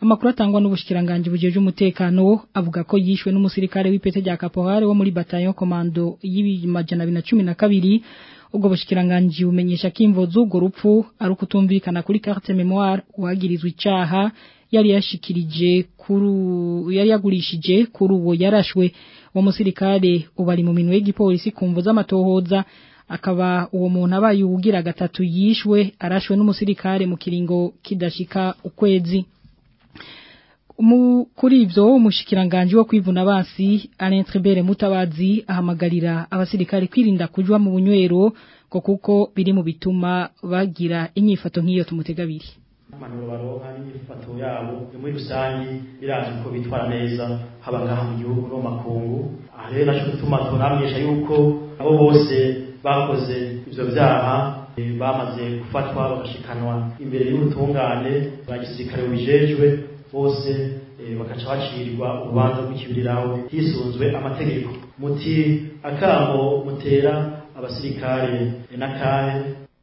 amakuru atangwa n'ubushikiranganje bujeje umutekano avuga ko yishwe n'umusirikare w'ipete rya Caporal wo muri bataillon commando y'ibimajana 1212 ubwo bushikiranganje bumenyesha kimvozo ubwo rupfu ari ukutumvikana kuri carte mémoire uwagirizwe icyaha yari yashikirije kuri yari yagurishije kuri uwo yarashwe uwo musirikare ubari mu minwe y'igipolisi kumvo z'amatohoza akaba uwo muntu abaye gatatu yishwe arashwe n'umusirikare mu kiringo kidashika ukwezi kuri ibyo wa wo kwivuna basi arentribere mutabazi ahamagarira abasirikare kwirinda kujwa mu bunywero ngo kuko biri mu bituma bagira inyifato nk'iyo tumutega n'impanuro baronka n'imyifato yabo yo muri rusange biraje ko bitwara neza haba ngaha mu gihugu no makungu aha rero naco gutuma tunamenyesha yuko abo bose bakoze ivyo vyaha eh, bamaze gufatwa bagashikanwa imbere y'ubutungane ba gisirikare bubijejwe bose eh, bakaca bacirirwa urubanza rw'ikibiriraho hisunzwe amategeko muti akamo mutera abasirikare eh, n'akahe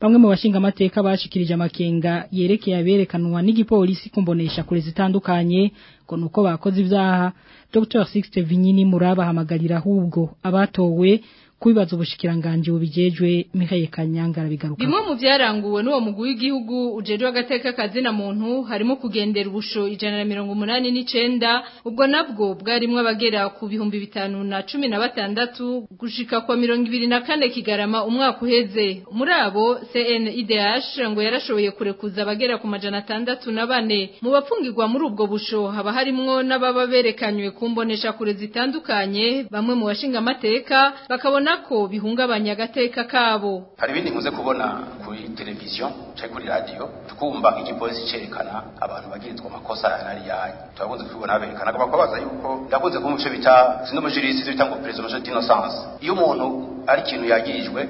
bamwe mu bashingamateka bashikirije amakenga yerekeye aberekanwa n'igipolisi kumbonesha kure zitandukanye ngo nuko bakoze ibyaha Dr Sixte Vinyini murabahamagarira ahubwo abatowe kubibaza ubushikiranganje bubijejwe Mihaye Kanyangara bigaruka Bimwe mu byaranguwe n'uwo mugwi w'igihugu ujejwe agateka kazina na muntu harimo kugendera ubusho 189 ubwo nabwo bwarimo abagera ku bihumbi bitanu na na 16 gushika kwa na kane kigarama umwaka uheze muri abo CNIDH ngo yarashoboye kurekuza abagera ku majana 6 na bane mu bapfungirwa muri ubwo busho haba harimo harimwo n'ababa berekanywe kumbonesha kure zitandukanye bamwe mu bashinga amateka bakabona babona bihungabanya agateka kabo hari ibindi nkunze kubona kuri televiziyo cyangwa kuri radio tukumva igipolisi cyerekana abantu bagirizwa amakosa yanari yayo turakunze kubibona berekana bakubaza yuko ndakunze kuba umuco bita sinomujirisi bita ngo perezida umuco d'innocence iyo umuntu ari ikintu yagirijwe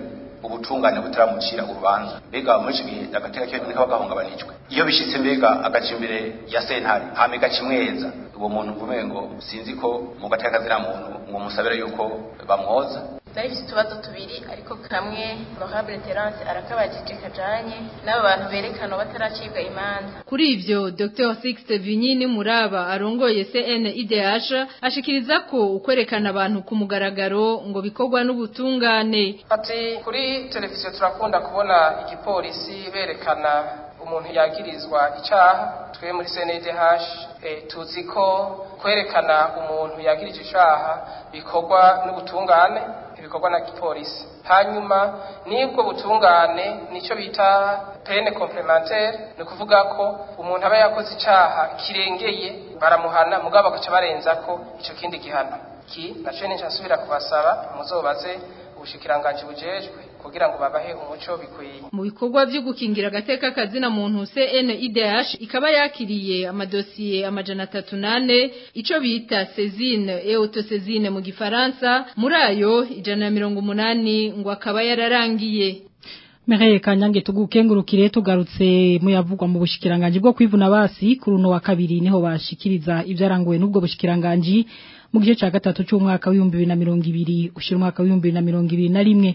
ubutungane butaramucira urubanza mbega muri icyo gihe agateka kiwe kaba gahungabanijwe iyo bishyitse mbega agaca imbere ya sentare hame gacimweza uwo muntu uvume ngo sinzi ko mu gateka kazira muntu ngo musabira yuko bamwoza zahise utubazo tubiri ariko kamwe Honorable Terence arakabajije kajanye n'aba bantu berekana bataracibwa imanza kuri ibyo Dr Sixte Vinyini Muraba arongoye CN CNIDH ashikiriza ko ukwerekana abantu ku mugaragaro ngo bikorwa n'ubutungane ati kuri televiziyo turakunda kubona igipolisi berekana umuntu yagirizwa icyaha twe muri cndh eh, tuzi ko kwerekana umuntu yagirije icyaha bikorwa n'ubutungane ibikorwa na gipolisi hanyuma n'ibwo butungane nicyo bita pene komplementare ni ukuvuga ko umuntu aba yakoze icyaha kirengeye baramuhana mugabo bagaca barenza ko icyo kindi gihano ki nacyo nicyo nsubira kubasaba muzobaze ubushikiranganji bujejwe kugira ngo babahe umuco bikwiye mu bikorwa byo gukingira agateka kazina muntu CNIDH ikaba yakiriye amadosiye amajana 38 ico bita saisine et autosaisine mu gifaransa muri ayo ijana 180 ngo akaba yararangiye Mereye kanyange tugukengurukire tugarutse mu yavugwa mu bushikiranganje bwo kwivuna basi kuruno wa kabiri niho bashikiriza ibyaranguwe n'ubwo bushikiranganje mu gice cya gatatu cy'umwaka wa 2020 ushira umwaka wa 2021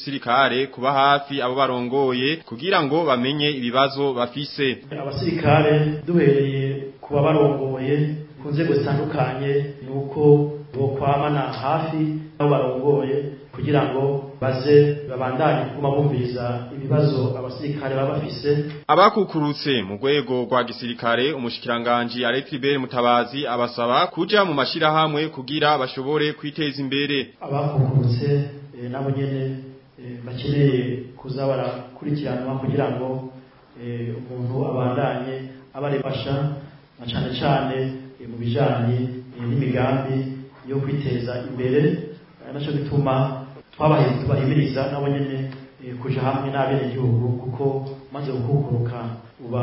rw'igisirikare kuba hafi abo barongoye kugira ngo bamenye ibibazo bafise abasirikare duhereye kuba barongoye ku nzego zitandukanye nuko bokwamana hafi abo barongoye kugira ngo baze babandanye kuguma bumviriza ibibazo abasirikare baba bafise abakukurutse mu rwego rwa gisirikare umushikiranganje Aletibere Mutabazi abasaba kuja mu mashirahamwe kugira bashobore kwiteza imbere abakukurutse eh, nabo nyene eh, bakeneye kuza barakurikiranwa kugira ngo eh, umuntu abandanye abarebasha na cane cane mu bijanye n'imigambi yo kwiteza imbere naco bituma twabahimiriza nabo nyine eh, kujya hamwe n'abenegihugu kuko maze gukukuruka uba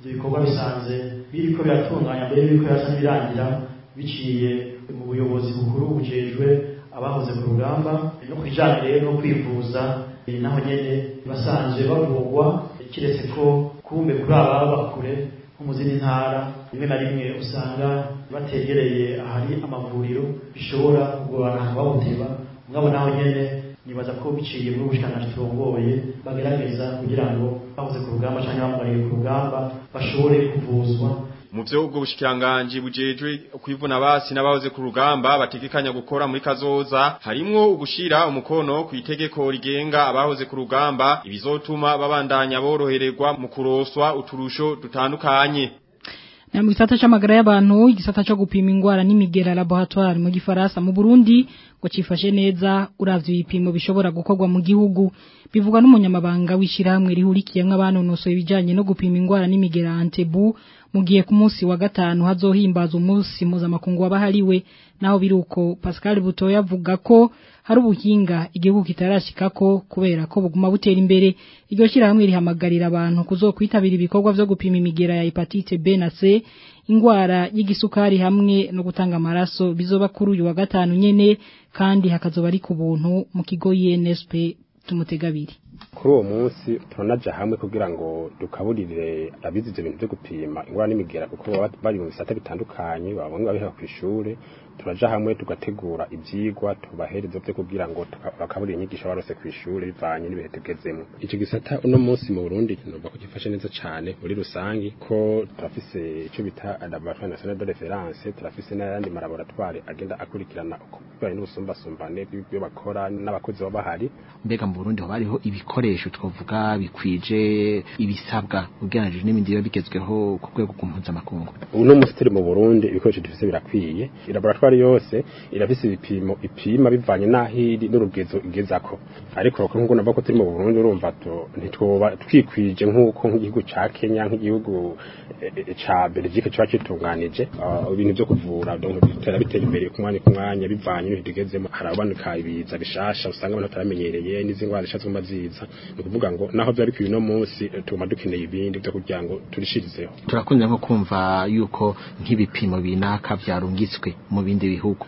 ibyo bikorwa bisanze biriko biratunganya mbere y'uko yasa n'ibirangira biciye mu buyobozi bukuru bujejwe abahoze mu rugamba no ku bijanye no kwivuza naho nyene basanzwe bavugwa keretse ko kumbe kuri ababa bakure nko mu zindi ntara rimwe na rimwe usanga bategereye ahari amavuriro bishobora kugorana babuteba mugabo naho nyene nibaza ko biciye muri ubushikiranganji turongoye bagerageza kugira ngo bahoze ku rugamba canke bamugariye ku rugamba bashobore kuvuzwa mu byo ubwo bushikiranganji bujejwe kwivuna basi n'abahoze ku rugamba bategekanya gukora muri kazoza harimwo ugushira umukono ku itegeko rigenga abahoze ku rugamba ibizotuma babandanya borohererwa mu kuroswa uturusho dutandukanye mu gisata cy'amagara y'abantu igisata cyo gupima indwara n'imigera laboratoire mu gifaransa mu Burundi ngo cifashe neza uravye ibipimo bishobora gukorwa mu gihugu bivuga n'umunyamabanga w'ishyirahamwe rihurikiyemwe abanonosoye ibijanye no gupima indwara n'imigera Antebu mu gihe ku munsi wa gatanu hazohimbaza umunsi mpuzamakungu w'abahariwe naho biruko Pascal Buto yavuga ko hari ubuhinga igihugu kitarashika ko kubera ko buguma butera imbere iryo shyirahamwe rihamagarira abantu kuzokwitabira ibikorwa byo gupima imigera ya hepatite B na C indwara y'igisukari hamwe no gutanga amaraso bizoba kuri uyu wa gatanu nyene kandi hakazoba ari ku buntu mu kigo INSP tumutegabiri kuri uwo munsi turanaja hamwe kugira ngo dukaburire abize ivyo bintu vyo gupima ingwara n'imigera kuko bari mu bisata bitandukanye baba bamwe babiha kw'ishure turaja hamwe tugategura ibyigwa tubahereza vyo kugira ngo bakaburira inyigisho barose ishuri bivanye n'ibihe tugezemwo ico gisata uno munsi mu burundi numva ko gifashe neza cyane muri rusangi ko turafise icyo bita laboratoire nationale de reference turafise n'ayandi malaboratoire agenda akurikirana uko bivanye n'ubusumbasumbane bw'ivyo bakora n'abakozi baba bahari mbega mu burundi hoba hariho ibi ibikoresho twavuga bikwije ibisabwa ugereranije n'ibindi biba bigezweho ku rwego mpuzamakungu uno musitiri mu Burundi ibikoresho dufite birakwiye laboratoire yose irafise ibipimo ipima bivanye n'ahiri n'urugezo igezako ariko nk'uko nabwo turi mu Burundi urumva ntitwoba twikwije nk'uko nk'igihugu ca Kenya nk'igihugu eh, ca Belgique cyaba kitunganije ah, ibintu byo kuvura bitera bitera imbere ku mwanya ku mwanya bivanye n'ibigezemo haraboneka ibiza bishasha usanga abantu bataramenyereye n'izingwara zishatse kuba gusa ni ukuvuga ngo naho byari bikwiye uno munsi eh, tuguma dukeneye ibindi byo kugira ngo turishirizeho turakunda nko kumva yuko nk'ibipimo binaka byarungitswe mu bindi bihugu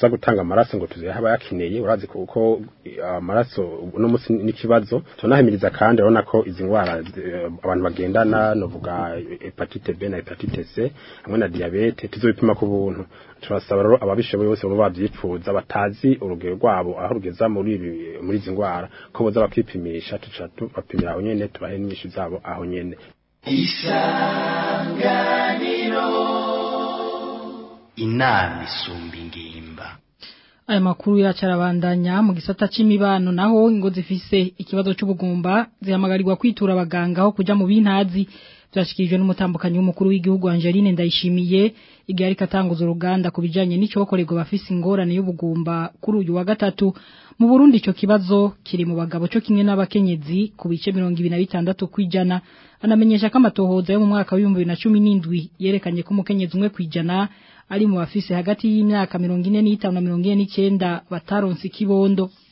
za gutanga amaraso ngo tuzihe abayakeneye urazi kuko amaraso uno munsi n'ikibazo tunahimiriza kandi urabona ko izi eh, bagendana novuga hepatite B na hepatite C hamwe na diabete tuzobipima ku buntu turasaba rero ababishoboye bose baba bavyipfuza batazi urugero rwabo aho rugeza muri muri izi ngwara ko boza bakipimisha tuca tubapimira aho nyene tubahe n'inyishu zabo aho nyene isanganiro inama isumba ingimba aya makuru yacarabandanya mu gisata cyimibano naho ngo zifise ikibazo c'ubugumba zihamagarirwa kwitura abaganga aho kuja mu bintazi byashyikirijwe n'umutambukanyi w'umukuru w'igihugu Angeline Ndayishimiye igihe ariko uruganda ku bijyanye n'icyokorerwa bafise ingorane y'ubugumba kuri uyu wa gatatu mu Burundi icyo kibazo kiri mu bagabo cyo kimwe n'abakenyezi ku bice 26 kwijana anamenyesha ko amatohoza yo mu mwaka wa 2017 yerekanye ko umukenyezi umwe kwijana ari mu bafise hagati y'imyaka 45 na 49 bataronse kibondo.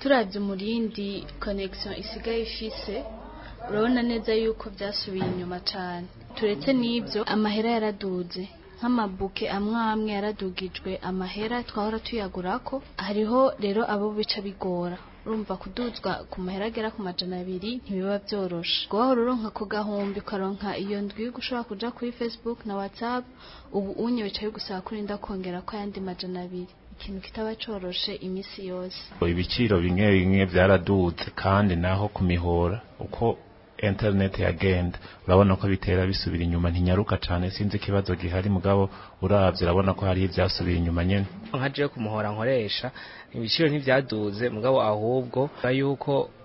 turavye umurindi connection isigaye ifise urabona neza yuko byasubiye inyuma cyane turetse n'ibyo amahera yaraduze nk'amabuke amwe amwe yaradugijwe amahera twahora tuyagura ko hariho rero abo bica bigora urumva kuduzwa ku mahera agera ku majana abiri ntibiba byoroshe guhora wahora uronka ku gahumbi ukaronka iyo ndwi ushobora kujya kuri facebook na whatsapp ubu unye bica bigusaba kurinda kongera ko ayandi majana abiri ikintu kitaba coroshe imisi yose ibiciro bimwe bimwe byaradutse kandi naho kumihora uko interineti yagenda urabona ko bitera bisubira inyuma ntinyaruka cyane sinzi ikibazo gihari mugabo urabye urabona ko hari ibyasubira inyuma nyine nka jewe ku nkoresha ibiciro ntibyaduze mugabo ahubwo yuko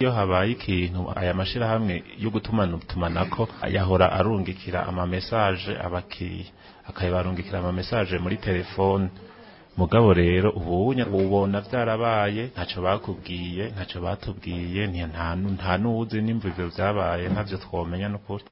iyo habaye ikintu aya mashirahamwe yo gutumana ko yahora arungikira amamesaje message abakiriya akayibarungikira amamesaje muri telefone mugabo rero ubu ubona byarabaye ntaco bakubwiye ntaco batubwiye nta nta nuzi nimva ivyo vyabaye ntavyo twomenya n'ukuri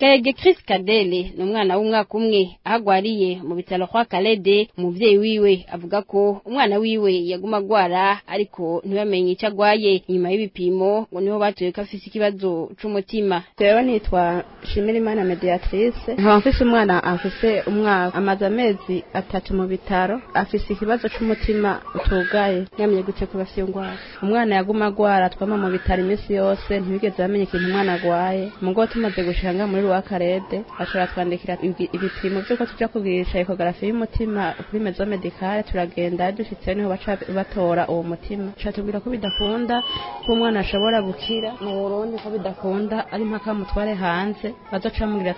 kayege chris kadele ni umwana w'umwaka umwe ahagwariye mu bitaro kwa kalede umubyeyi wiwe avuga ko umwana wiwe yaguma agwara ariko ntibamenye icyo agwaye nyuma y'ibipimo ngo niho batuye ko afite ikibazo cy'umutima rero nitwa shimirimana mediatrice nkaba mfise umwana afise umwaka amaze amezi atatu mu bitaro afise ikibazo cy'umutima utugaye yamenye gute kuba afite indwara umwana yaguma agwara twama mu bitaro iminsi yose ntibigeze bamenya ikintu umwana agwaye mu ngo tumaze gushanga muri uwakarede ashobora twandikira ibipimo by'uko tujya kugurisha ekogarafi y'umutima kuri mezo medicale turagenda dushitse niho baca batora uwo mutima catubwira ko bidakunda ko umwana ashobora gukira mu Burundi ko bidakunda ari mpaka mutware hanze bazoca bamubwira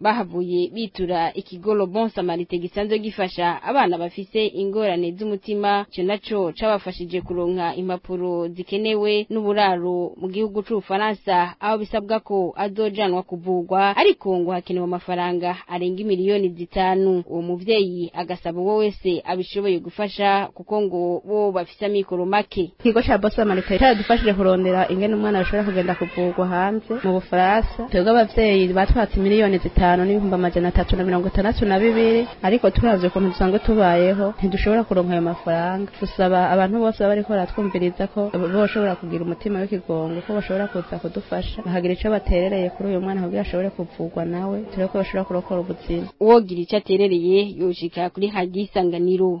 bahavuye bitura ikigolo bon samarite gisanzwe gifasha abana bafise ingorane z'umutima cyo naco cabafashije kuronka impapuro zikenewe n'uburaro mu gihugu c'Ubufaransa aho bisabwa ko azojanwa kuvugwa ariko ngo hakenewe amafaranga arenga miliyoni zitanu uwo muvyeyi agasaba uwo wese abishoboye gufasha kuko ngo bo bafise amikoro make ikigo ca bon samarite cadufashije kurondera ingene umwana ashobora kugenda kuvugwa hanze mu Bufaransa twebwe abavyeyi batwatse miliyoni zitanu bitanu n'ibihumbi amajana atatu na mirongo itandatu na bibiri ariko turavye ukuntu dusanzwe tubayeho ntidushobora kuronka ayo mafaranga dusaba abantu bose baba bariko baratwumviriza ko bashobora kugira umutima w'ikigongo ko bashobora kuza kudufasha bakagira ico baterereye kuri uyu mwana kugira ashobore kuvugwa nawe turebe ko bashobora kurokora ubuzima wogira ico aterereye yoshika kuri hadiyo isanganiro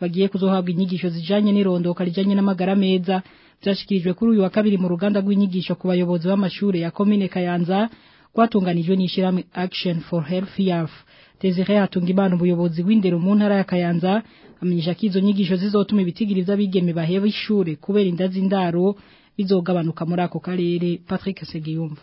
bagiye kuzohabwa inyigisho zijanye n'irondoka rijanye n'amagara meza byashikirijwe kuri uyu wa kabiri mu ruganda rw'inyigisho ku bayobozi b'amashure ya Komine Kayanza rwatunganijwe n'ishyirahamwe Action for Health Youth Desire Hatungimana umuyobozi w'indero mu ntara ya Kayanza amenyesha ko izo nyigisho zizotuma ibitigiriza bigeme baheba ishure kubera inda z'indaro bizogabanuka muri ako karere Patrick Segiyumva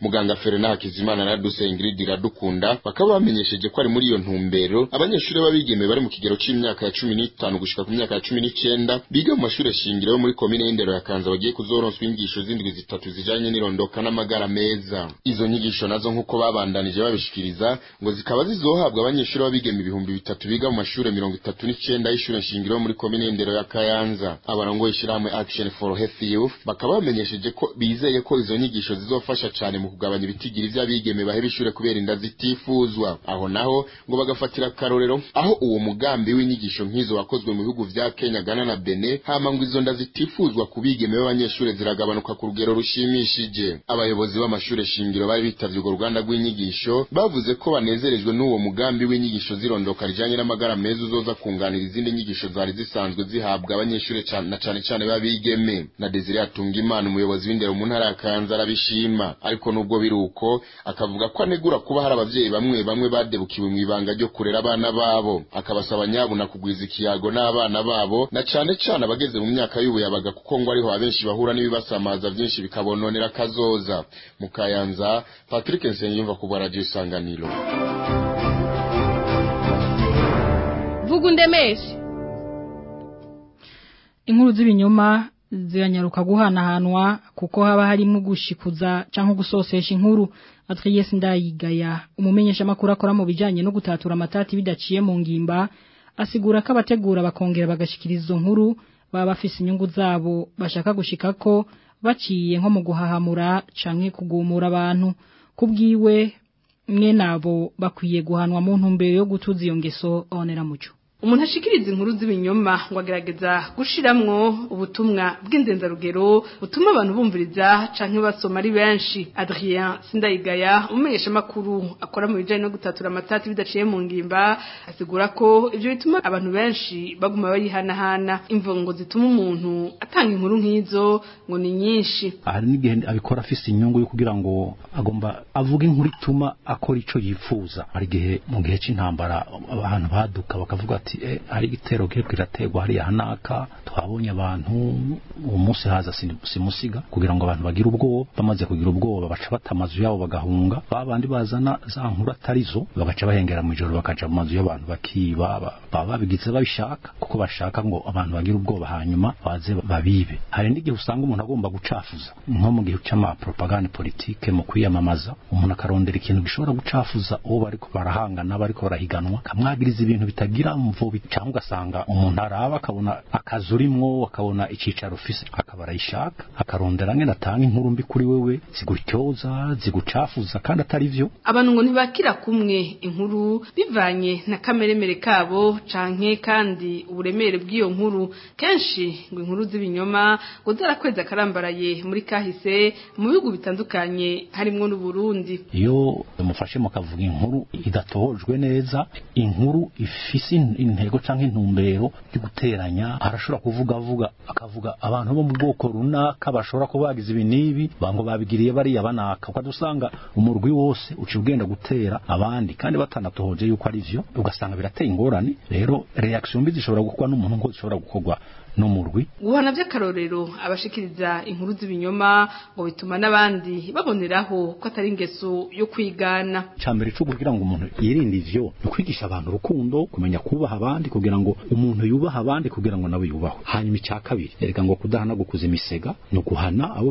muganga Ferdinand Hakizimana na Radu Sendridi Nyakunda bakaba bamenyesheje ko ari muri iyo ntumbero abanyeshuri b'abigeme bari mu kigero cy'imyaka ya cumi n'itanu gushyika ku myaka ya cumi n'icyenda biga mu mashuri shingiro yo muri komine y'indero ya Kanza bagiye kuzoronswa inyigisho z'indwi zitatu zijanye n'irondoka n'amagara meza izo nyigisho nazo nk'uko babandanije babishikiriza ngo zikaba zizohabwa abanyeshuri b'abigeme ibihumbi bitatu biga mu mashuri mirongo itatu n'icyenda y'ishuri shingiro yo muri komine y'indero ya Kayanza abarongoye ishirahamwe Action for Healthy Youth bakaba bamenyesheje ko bizeye ko izo nyigisho zizofasha cyane mu kugabanya ibitigiri by'abigeme baheba ishure kubera indazi zitifuzwa aho naho ngo bagafatira akarorero aho uwo mugambi w'inyigisho nk'izo wakozwe mu bihugu bya Kenya Ghana na Benin hama ngo izo nda zitifuzwa ku bigeme b'abanyeshuri ziragabanuka ku rugero rushimishije abayobozi b'amashuri shingiro bari bitabye urwo ruganda rw'inyigisho bavuze ko banezerejwe n'uwo mugambi w'inyigisho zirondoka rijyanye n'amagara meza uzoza kunganira izindi nyigisho zari zisanzwe zihabwa abanyeshuri na cyane cyane b'abigeme na Desire atunga imana umuyobozi w'indero mu ntara ya Kayanza arabishima ariko nubwo biruko akavuga ko anegura kuba hari ababyeyi bamwe bamwe badebukiwe mu ibanga ryo kurera abana babo akabasaba nyabuna kugwiza ikiyago n'abana babo na cyane cyane abageze mu myaka y'ubuyabaga kuko ngo ariho abenshi bahura n'ibibasamaza byinshi bikabononera akazoza mu kayanza patrick nsengiyumva ku radiyo isanganiro vuga undemeshe inkuru z'ibinyoma guhana hanwa kuko haba harimo gushikuza cyangwa gusosesha inkuru Adrien Ndayigaya umumenyesha makuru akora mu bijyanye no gutatura amatati bidaciye mu ngimba asigura ko abategura bakongera bagashikiriza nkuru baba bafise inyungu zabo bashaka gushika ko baciye nko mu guhahamura canke kugumura abantu kubwiwe mwe nabo bakwiye guhanwa mu ntumbero yo gutuza iyo ngeso onera muco umuntu ashikiriza inkuru z'ibinyoma ngo agerageza gushiramwo ubutumwa bw'indenzarugero butuma abantu bumviriza canke basoma ari benshi Adrien Sindayigaya umumenyesha makuru akora mu bijanye no gutatura amatati bidaciye mu ngimba asigura ko ibyo bituma abantu benshi baguma bayihanahana imvongo zituma umuntu atanga inkuru nk'izo ngo ni nyinshi hari n'igihe abikora afise inyungu yo kugira ngo agomba avuga inkuru ituma akora icyo yifuza hari igihe mu gihe cy’intambara abantu baduka bakavuga ati e hari igitero kiriko kirategwa hariya hanaka twabonye abantu uwo munsi haza simusiga kugira ngo abantu bagire ubwoba bamaze kugira ubwoba baca bata amazu yabo bagahunga babandi bazana za nkuru atarizo bagaca bahengera mu ijoro bakaca mu mazu y'abantu bakiba baba babigize babishaka kuko bashaka ngo abantu bagire ubwoba hanyuma baze babibe hari n'igihe usanga umuntu agomba gucafuza nko mu gihe cy'ama propagande mu kwiyamamaza umuntu akarondera ikintu gishobora gucafuza uwo bariko barahangana bariko barahiganwa kamwagiriza ibintu bitagira mu mpamvu cyangwa ugasanga umuntu araba akabona akazi urimo akabona icyicaro ufise akaba arayishaka akarondera nyine atanga inkuru mbi kuri wewe zigutyoza zigucafuza kandi atari vyo abantu ngo ntibakira kumwe inkuru bivanye na kameremere kabo canke kandi uburemere bw'iyo nkuru kenshi ngo inkuru z'ibinyoma ngo zarakwezi akarambaraye muri kahise mu bihugu bitandukanye harimo n'uburundi iyo mufashe mukavuga inkuru idatohojwe neza inkuru ifise intego cyangwa intumbero yo guteranya arashobora kuvuga avuga akavuga abantu bo mu bwoko runaka bashobora kuba bagize ibi n'ibi ngo babigiriye bariya banaka ukajya dusanga umurwi wose uciye ugenda gutera abandi kandi batanatohoje yuko ari byo ugasanga birateye ingorane rero reaction mbi zishobora gukorwa n'umuntu ngo zishobora gukorwa n'umurwi guhana by'akarorero abashikiriza inkuru z'ibinyoma ngo bituma n'abandi baboneraho ko atari ingeso yo kwigana mbere cyo kugira ngo umuntu yirinde ivyo ni ukwigisha abantu urukundo kumenya kubaha abandi kugira ngo umuntu yubaha abandi kugira ngo nawe yubahwe hanyuma icya kabiri erega ngo kudahana gukuza imisega ni uguhana abo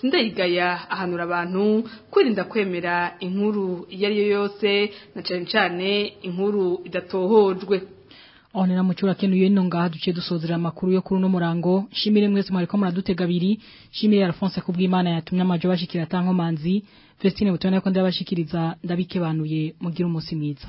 Sindayigaya ahanura abantu kwirinda kwemera inkuru iyo ari yo yose na cyane cyane inkuru idatohojwe onera mucyura kenuye nonga duce dusozera makuru yo kuri no murango shimire mwese mwariko muradutega biri shimire Alphonse kubw'Imana yatumye amajo bashikira tanko manzi Festine butona ko ndabashikiriza ndabikebanuye mugira umunsi mwiza